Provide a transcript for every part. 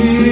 you.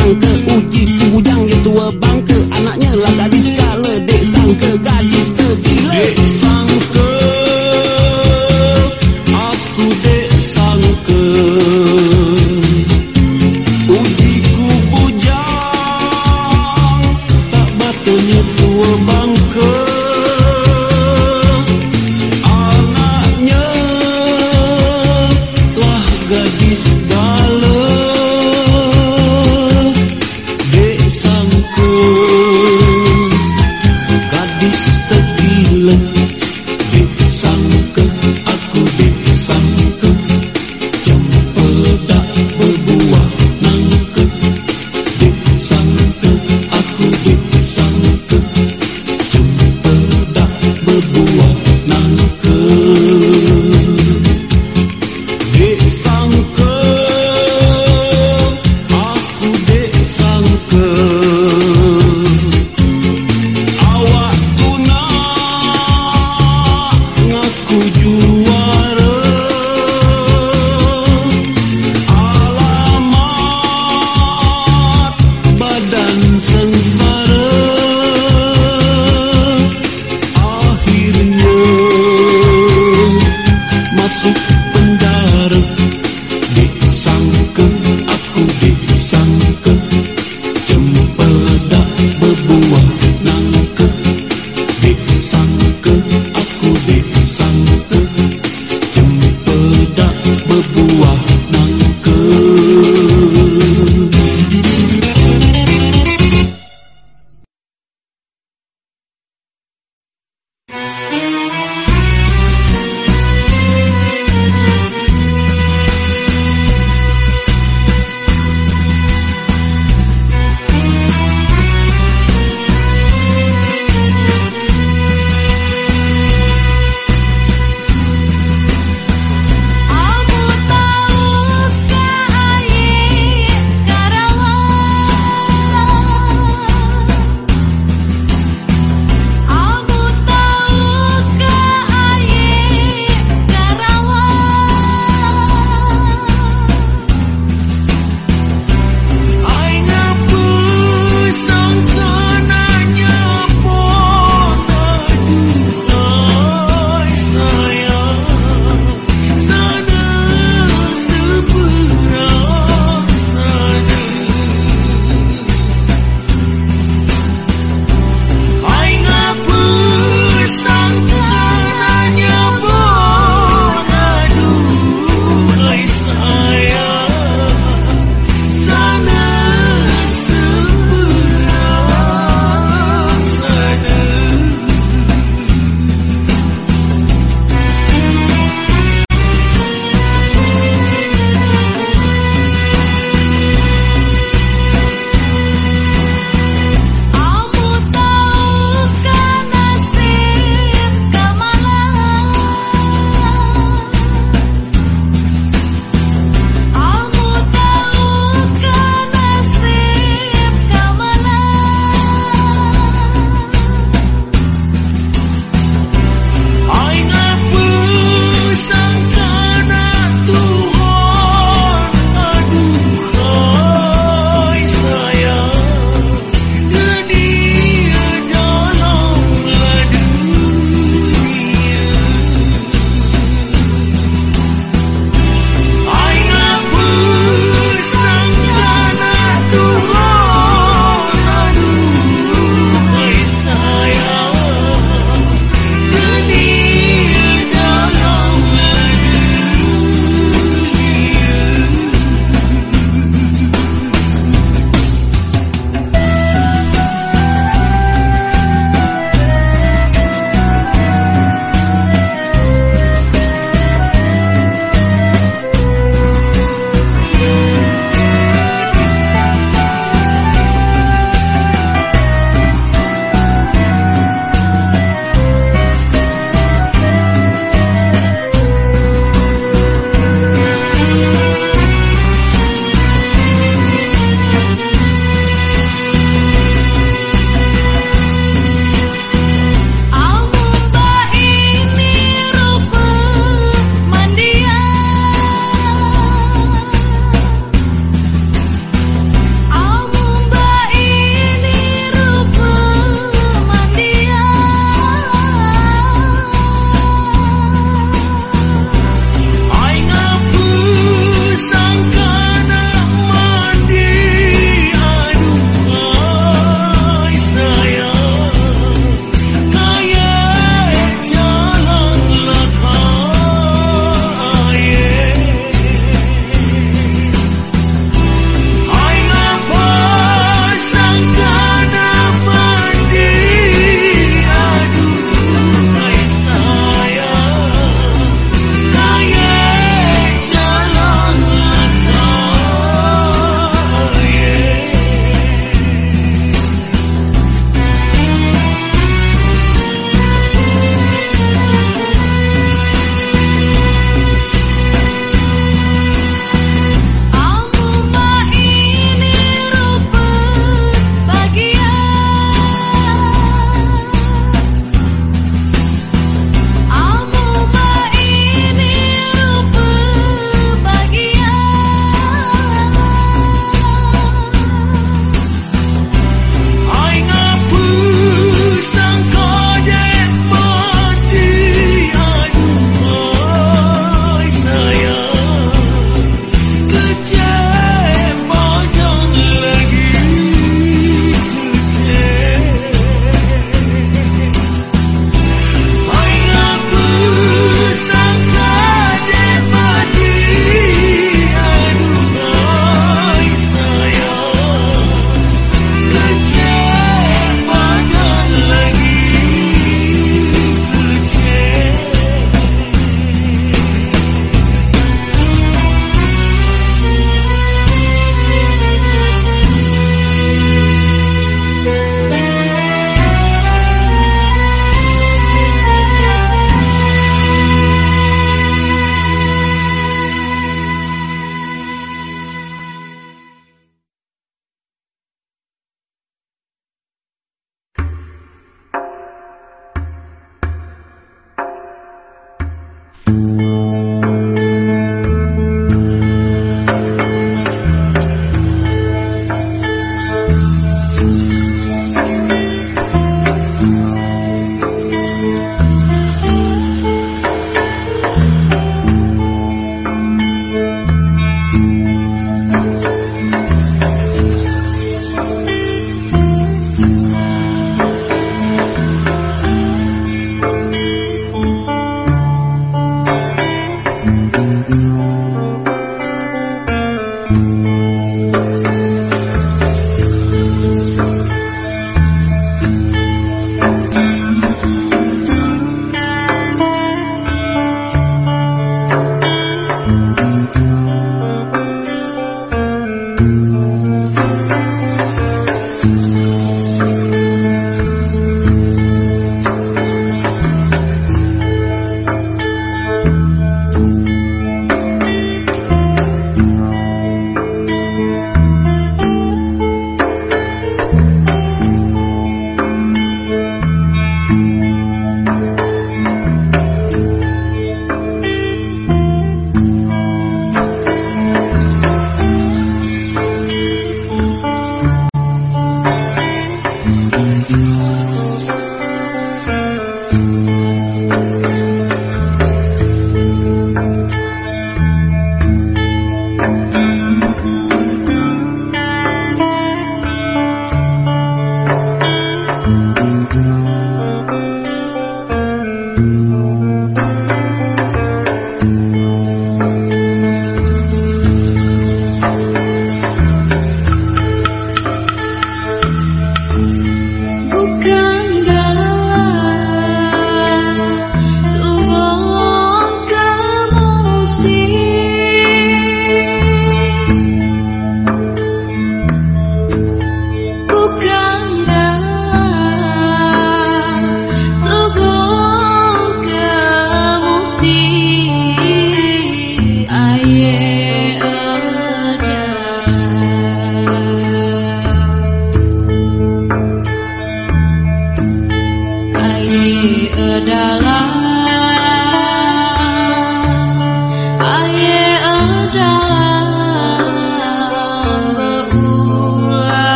tanto